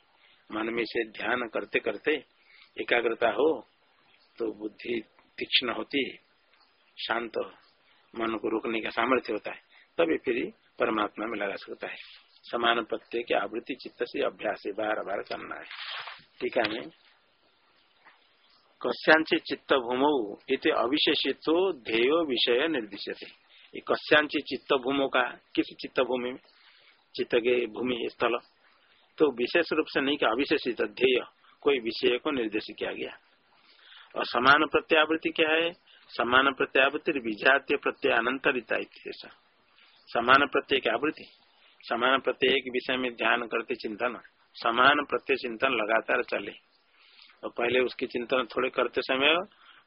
मन में से ध्यान करते करते एकाग्रता हो तो बुद्धि तीक्ष्ण होती है, शांत मन को रोकने का सामर्थ्य होता है, तभी फिर परमात्मा में लगा सकता है। समान प्रत्यय की आवृत्ति चित्त से अभ्यास बार बार करना है। टीका में, कस्यांचि चित्त भूमो इति अविशेषित ध्येय विषय निर्दिश्य ये कस्यांचि चित्त भूमो का, किस चित्त भूमि में? चित्त के भूमि स्थल। तो विशेष रूप से नहीं क्या अविशेषित, ध्येय, कोई विषय को निर्देश किया गया। और समान प्रत्यावृत्ति क्या है? समान प्रत्यावृत्ति विजातीय प्रत्यय अनंतरिता समान प्रत्यय की आवृत्ति? समान प्रत्यय विषय में ध्यान करते चिंतन। समान प्रत्यय चिंतन लगातार चले। और पहले उसकी चिंतन थोड़े करते समय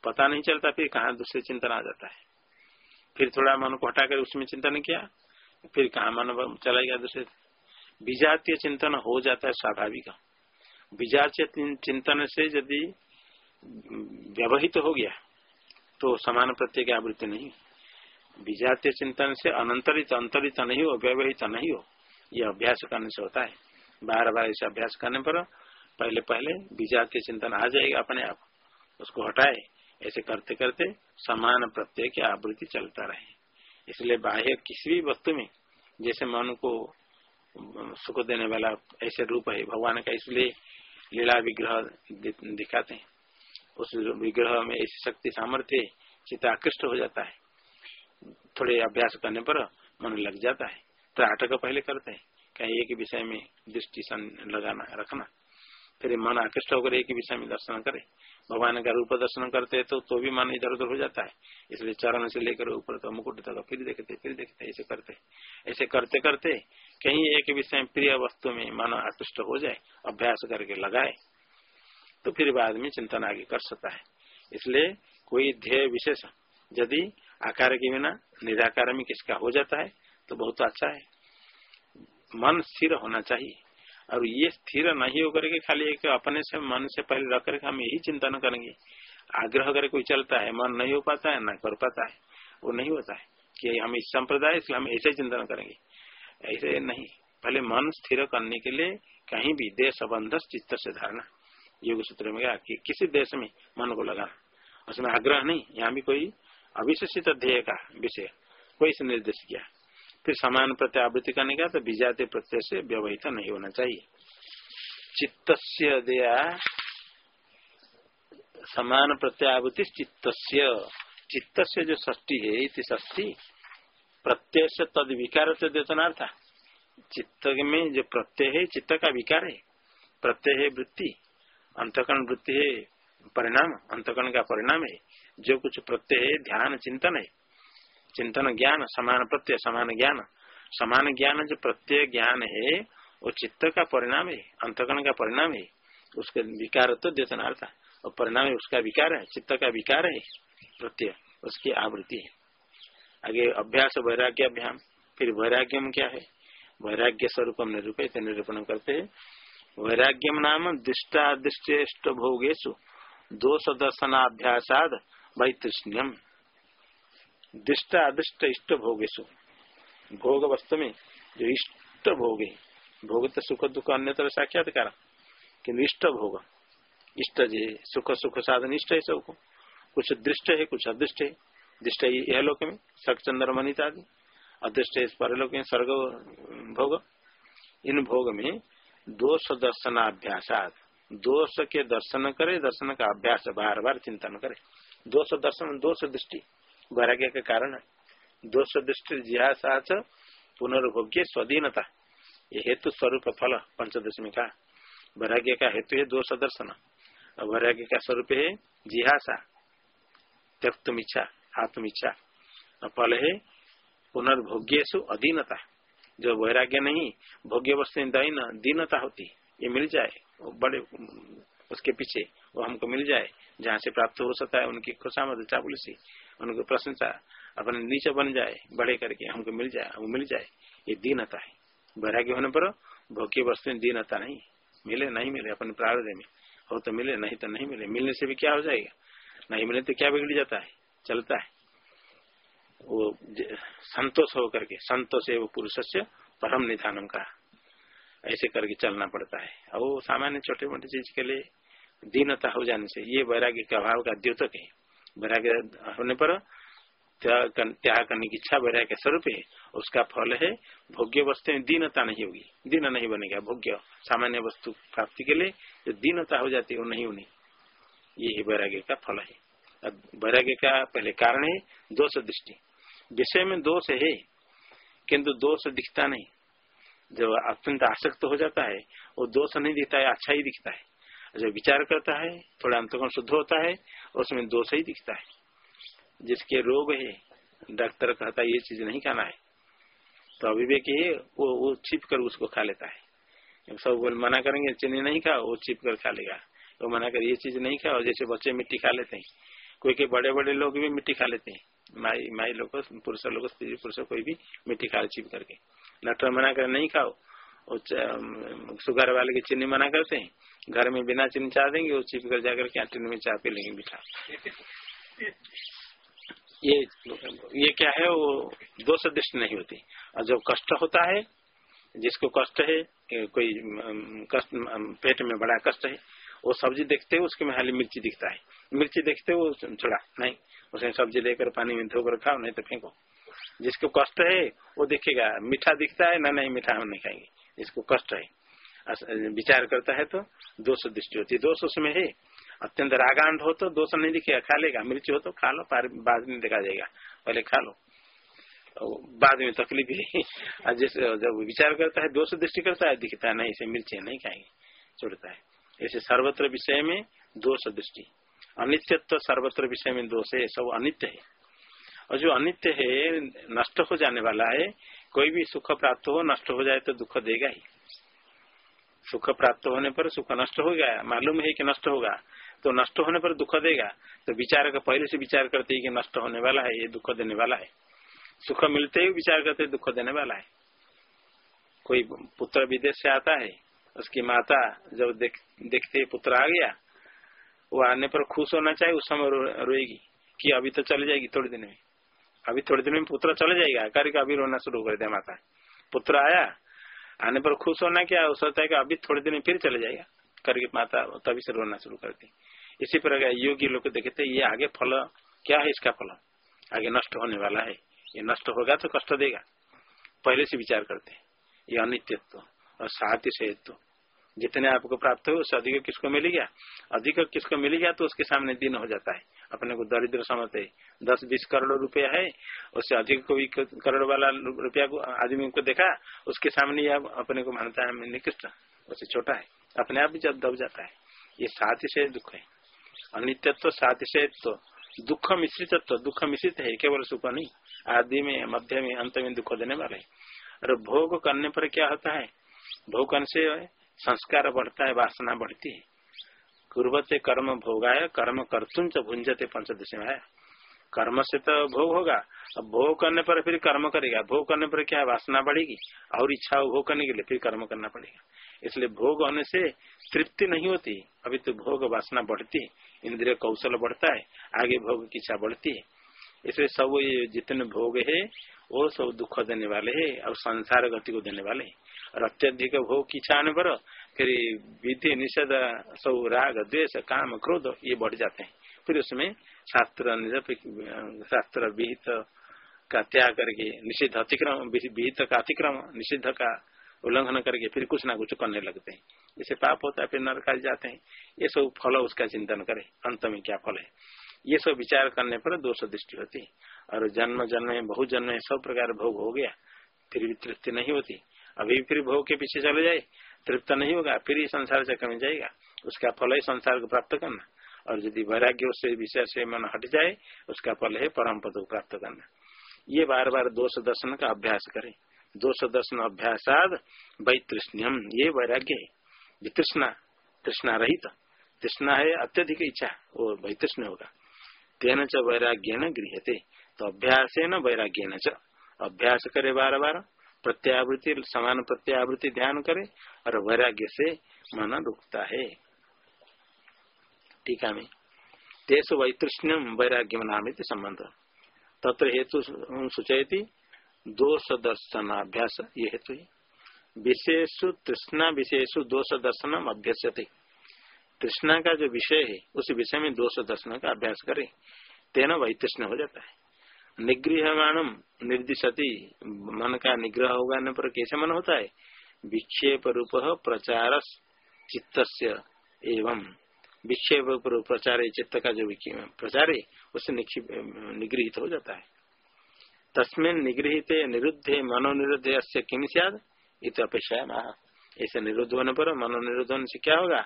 पता नहीं चलता, फिर कहा दूसरे चिंतन आ जाता है। फिर थोड़ा मन को हटाकर उसमें चिंतन किया, फिर कहा मन चला गया दूसरे। विजातीय चिंतन हो जाता है स्वाभाविक। विजातीय चिंतन से यदि व्यवहित तो हो गया तो समान प्रत्यय की आवृत्ति नहीं। विजातीय चिंतन से अनंतरित, अंतरित नहीं हो, व्यवहित नहीं हो, यह अभ्यास करने से होता है। बार बार ऐसे अभ्यास करने पर पहले पहले बीजा के चिंतन आ जाएगा अपने आप। उसको हटाए। ऐसे करते करते समान प्रत्यय की आवृत्ति चलता रहे। इसलिए बाह्य किसी भी वस्तु में जैसे मन को सुख देने वाला ऐसे रूप है, भगवान का इसलिए लीला विग्रह दिखाते हैं। उस विग्रह में ऐसी शक्ति, सामर्थ्य, चित्त आकृष्ट हो जाता है। थोड़े अभ्यास करने पर मन लग जाता है। तो आटक पहले करते हैं। कहीं एक विषय में दृष्टि लगाना, रखना। फिर मन आकृष्ट होकर एक विषय में दर्शन करे। भगवान का रूप दर्शन करते तो तो भी मन इधर उधर हो जाता है। इसलिए चरण से लेकर ऊपर तो मुकुट तक, फिर देखते फिर देखते, ऐसे करते। ऐसे करते करते कहीं एक विषय, प्रिय वस्तु में मन आकृष्ट हो जाए, अभ्यास करके लगाए तो फिर बाद में चिंतन आगे कर सकता है। इसलिए कोई ध्येय विशेष, यदि आकार के बिना, निराकार में किसका हो जाता है तो बहुत अच्छा है। मन स्थिर होना चाहिए। और ये स्थिर नहीं होकर के खाली एक अपने से मन से पहले रख करके हम यही चिंतन करेंगे। आग्रह करके कोई चलता है, मन नहीं हो पाता है, ना कर पाता है, वो नहीं होता है। कि हम इस संप्रदाय इसलिए हम ऐसे चिंतन करेंगे। ऐसे नहीं। पहले मन स्थिर करने के लिए कहीं भी देश संबंध चित्त से धारणा। योग सूत्र में गया कि किसी देश में मन को लगाना। उसमें आग्रह नहीं। यहाँ भी कोई अविशेषित ध्येय का विषय कोई निर्देश किया। फिर समान प्रत्यय आवृत्ति करने का तो बीजाते प्रत्यय से व्यवहित नहीं होना चाहिए। चित्त दया समान प्रत्यावृत्ति चित्त चित्त से जो ष्टी है, इति ष्टी प्रत्यय से तद विकार से चित्त में जो प्रत्यय है, चित्त का विकार है। प्रत्यय है वृत्ति, अंतकरण वृत्ति है, परिणाम, अंतकरण का परिणाम है। जो कुछ प्रत्यय है, ध्यान, चिंतन है चिंतन ज्ञान, समान प्रत्यय, समान ज्ञान। समान ज्ञान जो प्रत्यय ज्ञान है, वो चित्त का परिणाम है, अंतकरण का परिणाम है, उसके विकार तो देतनार्थ और परिणाम उसका विकार है, चित्त का विकार है, प्रत्यय, उसकी आवृत्ति है। आगे अभ्यास वैराग्य अभ्याम फिर वैराग्यम क्या है? वैराग्य स्वरूप निरूपित, निरूपण करते है। वैराग्यम नाम दृष्टादृष्ट भोगेशु दोष दर्शनाभ्यासाद वैतृष्ण्यम। दृष्ट अदृष्ट इष्ट भोगेशु। भोग वस्तु में जो इष्ट भोग। है भोग तो सुख दुख अन्य साक्षात्कार। किन्तु इष्ट भोग। इष्ट जे सुख सुख साधन इष्ट है सबको। कुछ दृष्ट है, कुछ अदृष्ट है। दृष्ट यह लोक में सक चंद्र मनित आदि अदृष्ट है परलोक में, स्वर्ग, भोग। इन भोग में दोष दर्शनाभ्यास दोष के दर्शन करे, दर्शन का अभ्यास बार बार चिंतन करे। दोष दर्शन, दोष दृष्टि। वैराग्य के कारण दोष दृष्टि जिहासा पुनर्भोग्य स्वाधीनता। ये हेतु स्वरूप फल पंचदश का वैराग्य का हेतु है दोष दर्शन और वैराग्य का स्वरूप है जिहासा। त्यक्तुम इच्छा आत्म इच्छा फल है पुनर्भोग्य अधीनता। जो वैराग्य नहीं भोग्य वस्तु दीन दीनता होती, ये मिल जाए। बड़े, उसके पीछे वो हमको मिल जाए, जहाँ से प्राप्त हो सकता है, उनकी खुशामद चापुलसी उनको प्रशंसा, अपने नीचे बन जाए, बड़े करके हमको मिल जाए वो मिल जाए, ये दीनता है। वैराग्य होने पर भोग्य वस्तु में दीनता नहीं। मिले नहीं मिले, अपने प्रारंभ में। हो तो मिले, नहीं तो नहीं मिले। मिलने से भी क्या हो जाएगा? नहीं मिले तो क्या बिगड़ जाता है? चलता है। वो संतोष हो करके संतोष है वो पुरुष से परम निधानम का। ऐसे करके चलना पड़ता है। और सामान्य छोटे मोटे चीज़ के लिए दीनता हो जाने से, ये वैराग्य के अभाव का द्योतक है। वैराग्य होने पर त्याग करने की इच्छा वैराग्य स्वरूप है उसका फल है। भोग्य वस्तु में दीनता नहीं होगी। दीन नहीं बनेगा। भोग्य, सामान्य वस्तु प्राप्ति के लिए जो दीनता हो जाती है, वो नहीं होनी। ये वैराग्य का फल है। वैराग्य का पहले कारण है दोष दृष्टि। विषय में दोष है, किंतु दोष दिखता नहीं। जब अत्यंत आसक्त हो जाता है, वो दोष नहीं दिखता है अच्छा ही दिखता है। जब विचार करता है, थोड़ा अंतगुण शुद्ध होता है उसमें दोष ही दिखता है। जिसके रोग है, डॉक्टर कहता है, ये चीज़ नहीं खाना है। तो अभिवेक है वो वो छिप कर उसको खा लेता है। सब बोल, मना करेंगे, चीनी नहीं खाओ वो छिप कर खा लेगा। वो मना कर, ये चीज़ नहीं खाओ, जैसे बच्चे मिट्टी खा लेते हैं। कोई के बड़े बड़े लोग भी मिट्टी खा लेते हैं। माई माई लोग, पुरुष लोग, स्त्री, पुरुष, कोई भी मिट्टी खा छिप करके। डॉक्टर मना कर, नहीं खाओ। शुगर वाले की चीनी मना करते हैं। घर में बिना चीनी चाह देंगे वो छिप कर जाकर कैंटीन में चाह पी लेंगे मीठा ये ये क्या है, वो दोष दृष्टि नहीं होती। और जब कष्ट होता है, जिसको कष्ट है कोई कष्ट पेट में बड़ा कष्ट है, वो सब्ज़ी देखते हो, उसके में हाली मिर्ची दिखता है। मिर्ची देखते हो छोड़ा, नहीं, उसे सब्ज़ी लेकर पानी में धोकर खाओ, नहीं तो फेंको। जिसको कष्ट है, वो देखेगा, मीठा दिखता है, ना नहीं, मीठा हम नहीं खाएँगे। जिसको कष्ट है। विचार करता है तो दोष दृष्टि होती है। दोष उसमें है। अत्यंत रागांड हो तो दोष नहीं दिखेगा। खा लेगा। मिर्च हो तो खा लो। बाद में देखा जाएगा। पहले खा लो। बाद में तकलीफ़ है। जैसे जब विचार करता है, दोष दृष्टि करता है, दिखता नहीं, इसे मिर्च नहीं खाएँगे। छोड़ता है। ऐसे सर्वत्र विषय में दोष दृष्टि। अनित्यत्व सर्वत्र विषय में दोष है। सब अनित्य है। और जो अनित्य है, नष्ट हो जाने वाला है कोई भी सुख प्राप्त हो नष्ट हो जाए तो दुख देगा ही। सुख प्राप्त होने पर सुख नष्ट हो गया मालूम है कि नष्ट होगा तो नष्ट होने पर दुख देगा तो विचार का पहले से विचार करते ही कि नष्ट होने वाला है ये दुख देने वाला है। सुख मिलते ही विचार करते दुख देने वाला है। कोई पुत्र विदेश से आता है उसकी माता जब देख, देखते पुत्र आ गया वो आने पर खुश होना चाहिए उस समय रोएगी कि अभी तो चले जाएगी थोड़े दिन में। अभी थोड़े दिन में पुत्र चले जाएगा कार्य अभी रोना शुरू कर दे माता। पुत्र आया, आने पर खुश होना क्या? हो सकता है कि अभी थोड़े दिन में फिर चले जाएगा, करके माता तभी से रोना शुरू करती इसी प्रकार योगी लोग देखते ये आगे फल, क्या है इसका फल? आगे नष्ट होने वाला है। ये नष्ट होगा तो कष्ट देगा। पहले से विचार करते हैं, ये अनित्यत्व और सातिशयत्व जितने आपको प्राप्त हो उससे अधिक किसको मिल गया? अधिक किसको मिल गया तो उसके सामने दिन हो जाता है। अपने को दरिद्र समझते दस बीस करोड़ रुपया है, उससे अधिक कोई करोड़ वाला रुपया को आदमी को देखा, उसके सामने आप अपने को मानता है, निकृष्ट। उससे छोटा है। अपने आप भी जब दब जाता है। ये साथ से दुख है। अनित्यत्व सातिशयत्व दुख मिश्रित तो दुख मिश्रित है, केवल सुख नहीं। आदि में, मध्य में, अंत में दुख देने वाले और भोग करने पर क्या होता है? भोग करने से संस्कार बढ़ता है, वासना बढ़ती है। कुर्बते कर्म भोगाय, कर्म कर्तुम च भुंजते पंचदश में कर्म से तो भोग होगा। अब भोग करने पर फिर कर्म करेगा। भोग करने पर क्या वासना बढ़ेगी। और इच्छा भोग करने के लिए फिर कर्म करना पड़ेगा। इसलिए भोग होने से तृप्ति नहीं होती। अभी तो भोग वासना बढ़ती इंद्रिय कौशल बढ़ता है। आगे भोग की इच्छा बढ़ती है। इसलिए सब जितने भोग है, वो सब दुख देने वाले है और संसार गति को देने वाले है। और अत्यधिक भोग की आने पर फिर विधि, निषेध सब राग, द्वेष, काम, क्रोध ये बढ़ जाते हैं। फिर उसमें शास्त्र शास्त्र विहित का त्याग करके निषिद्ध अतिक्रम विहित का अतिक्रम निषिद्ध का उल्लंघन करके फिर कुछ ना कुछ करने लगते हैं। इसे पाप होता है, फिर नरकाल जाते हैं। ये सब फल उसका चिंतन करे, अंत में क्या फल है। ये सब विचार करने पर दोष दृष्टि होती और जन्म जन्म में बहुत जन्म सब प्रकार भोग हो गया, फिर भी तृप्ति नहीं होती। अभी फिर भोग के पीछे चले जाए, तृप्त नहीं होगा, फिर ही संसार चक्र में जाएगा। उसका फल है संसार को प्राप्त करना। और यदि वैराग्य उससे विषय से मन हट जाए, उसका फल है परम पद को प्राप्त करना। ये बार बार दोष दर्शन का अभ्यास करें। दोष दर्शन अभ्यासाद वैतृष्ण्यम, ये वैराग्य है। वितृष्णा तृष्णा रहित। तृष्णा है अत्यधिक इच्छा, वो वैतृष्ण होगा। तेन च वैराग्य न गृहते तो अभ्यास न वैराग्य न अभ्यास करे बार बार प्रत्यावृत्ति, समान प्रत्यावृत्ति ध्यान करे और वैराग्य से मन रुकता है। टीका में। तेज वैतृष्ण्यम वैराग्य नाम संबंध। तत्र हेतु सूचयती दोष दर्शनाभ्यास ये हेतु है। विशेषु तृष्णा, विशेषु दोष दर्शन अभ्यस्यते। तृष्णा का जो विषय है, उस विषय में दोष दर्शन का अभ्यास करे, तेना वही तृष्ण हो जाता है। निगृहमाणम निर्दिशति। मन का निग्रह होगा पर कैसे मन होता है? विक्षेप रूप प्रचार चित्त एवं विक्षेप रूप प्रचार चित्त का जो प्रचार है उससे निगृहित हो जाता है। तस्मिन निगृहित निरुद्धे मनोनिरुद्ध से किम सियाद? इत अपेक्षा ऐसे निरुद्ध होने पर मनोनिरुद्ध से क्या होगा?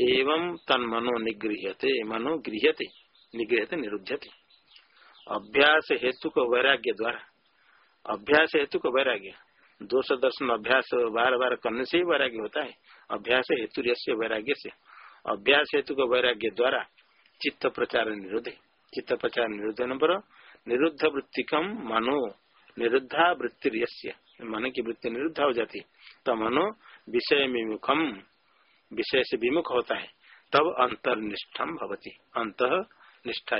एवं तन मनो निगृहते मनो गृहते निगृहते निरुद्धते अभ्यास हेतु को वैराग्य द्वारा। अभ्यास हेतु को वैराग्य। दोष दर्शन अभ्यास बार बार करने से ही वैराग्य होता है। अभ्यास हेतु वैराग्य से। अभ्यास हेतु को वैराग्य द्वारा चित्त प्रचार निरुद्ध चित्त प्रचार निरुद्ध होने पर निरुद्ध वृत्तिकम मनो, निरुद्धा वृत्ति मन की वृत्ति निरुद्ध हो जाती तो मनो विषय विमुखम विषय से विमुख होता है। तब अंतर्निष्ठम भवती। अंत निष्ठा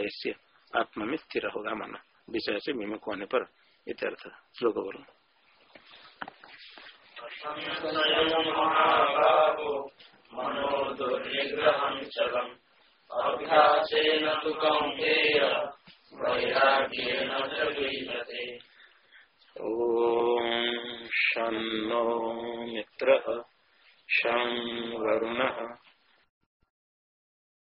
आत्मा में स्थिर होगा मन। विषय से विमुख होने पर इत्यर्थ श्लोक बोलो। ॐ शं मित्रः शं वरुणः